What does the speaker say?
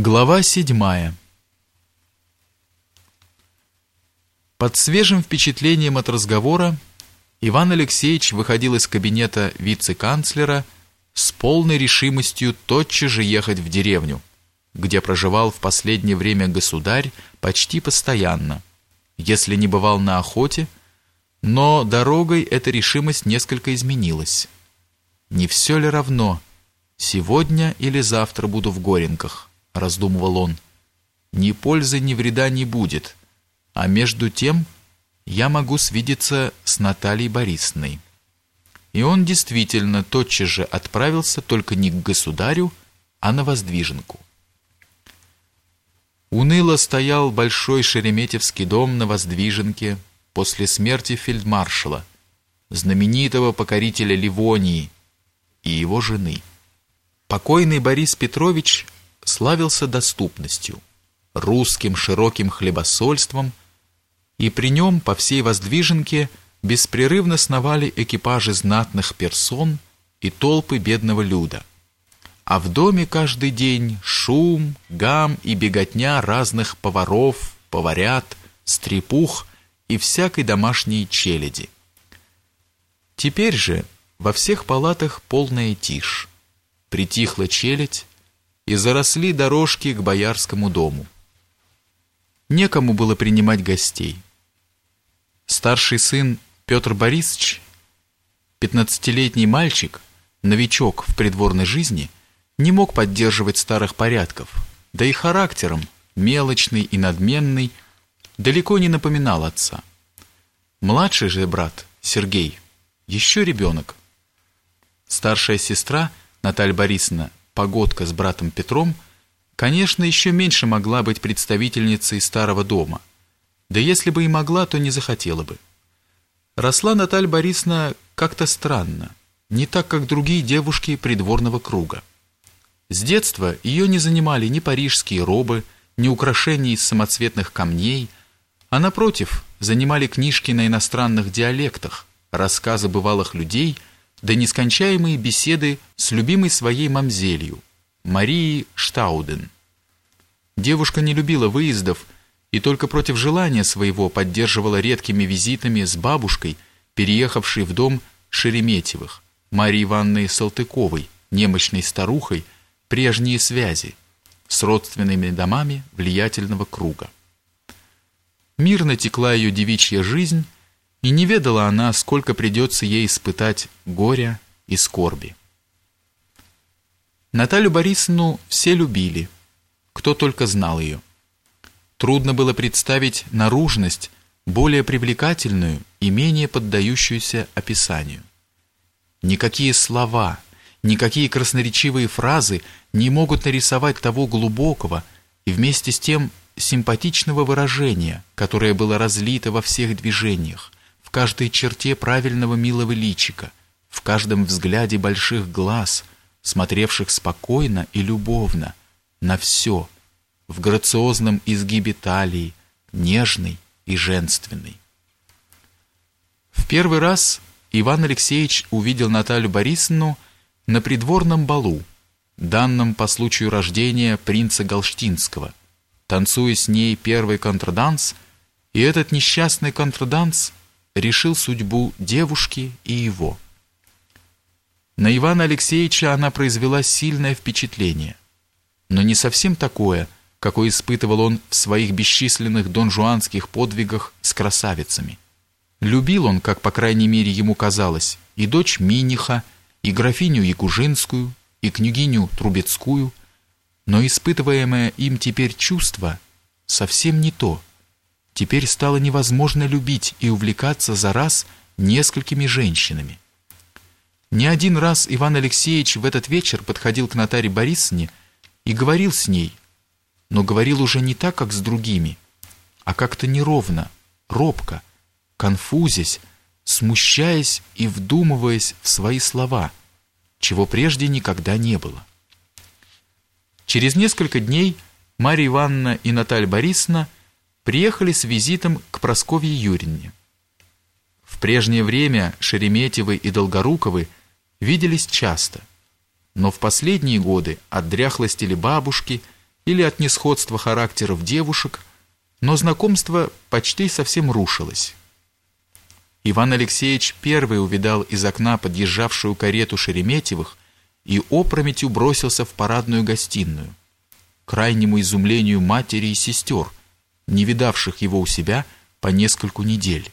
Глава седьмая Под свежим впечатлением от разговора Иван Алексеевич выходил из кабинета вице-канцлера с полной решимостью тотчас же ехать в деревню, где проживал в последнее время государь почти постоянно, если не бывал на охоте, но дорогой эта решимость несколько изменилась. Не все ли равно, сегодня или завтра буду в Горенках? Раздумывал он. Ни пользы, ни вреда не будет. А между тем я могу свидеться с Натальей Борисовной. И он действительно тотчас же отправился только не к государю, а на воздвиженку. Уныло стоял большой Шереметьевский дом на воздвиженке после смерти фельдмаршала, знаменитого покорителя Ливонии и его жены. Покойный Борис Петрович славился доступностью, русским широким хлебосольством, и при нем по всей Воздвиженке беспрерывно сновали экипажи знатных персон и толпы бедного люда. А в доме каждый день шум, гам и беготня разных поваров, поварят, стрепух и всякой домашней челяди. Теперь же во всех палатах полная тишь. Притихла челядь, и заросли дорожки к боярскому дому. Некому было принимать гостей. Старший сын Петр Борисович, пятнадцатилетний мальчик, новичок в придворной жизни, не мог поддерживать старых порядков, да и характером, мелочный и надменный, далеко не напоминал отца. Младший же брат, Сергей, еще ребенок. Старшая сестра, Наталья Борисовна, Погодка с братом Петром, конечно, еще меньше могла быть представительницей старого дома. Да если бы и могла, то не захотела бы. Росла Наталья Борисовна как-то странно, не так, как другие девушки придворного круга. С детства ее не занимали ни парижские робы, ни украшения из самоцветных камней, а напротив, занимали книжки на иностранных диалектах, рассказы бывалых людей – да нескончаемые беседы с любимой своей мамзелью, Марией Штауден. Девушка не любила выездов и только против желания своего поддерживала редкими визитами с бабушкой, переехавшей в дом Шереметьевых, Марии Ивановны Салтыковой, немощной старухой, прежние связи с родственными домами влиятельного круга. Мирно текла ее девичья жизнь, и не ведала она, сколько придется ей испытать горя и скорби. Наталью Борисовну все любили, кто только знал ее. Трудно было представить наружность, более привлекательную и менее поддающуюся описанию. Никакие слова, никакие красноречивые фразы не могут нарисовать того глубокого и вместе с тем симпатичного выражения, которое было разлито во всех движениях, каждой черте правильного милого личика, в каждом взгляде больших глаз, смотревших спокойно и любовно на все, в грациозном изгибе талии, нежный и женственный. В первый раз Иван Алексеевич увидел Наталью Борисовну на придворном балу, данном по случаю рождения принца Галштинского, танцуя с ней первый контрданс, и этот несчастный контрданс решил судьбу девушки и его. На Ивана Алексеевича она произвела сильное впечатление, но не совсем такое, какое испытывал он в своих бесчисленных донжуанских подвигах с красавицами. Любил он, как по крайней мере ему казалось, и дочь Миниха, и графиню Якужинскую, и княгиню Трубецкую, но испытываемое им теперь чувство совсем не то – теперь стало невозможно любить и увлекаться за раз несколькими женщинами. Не один раз Иван Алексеевич в этот вечер подходил к Наталье Борисовне и говорил с ней, но говорил уже не так, как с другими, а как-то неровно, робко, конфузясь, смущаясь и вдумываясь в свои слова, чего прежде никогда не было. Через несколько дней Марья Ивановна и Наталья Борисовна приехали с визитом к Просковье Юрьевне. В прежнее время Шереметьевы и Долгоруковы виделись часто, но в последние годы от дряхлости ли бабушки или от несходства характеров девушек, но знакомство почти совсем рушилось. Иван Алексеевич первый увидал из окна подъезжавшую карету Шереметьевых и опрометью бросился в парадную гостиную. К крайнему изумлению матери и сестер, не видавших его у себя по нескольку недель.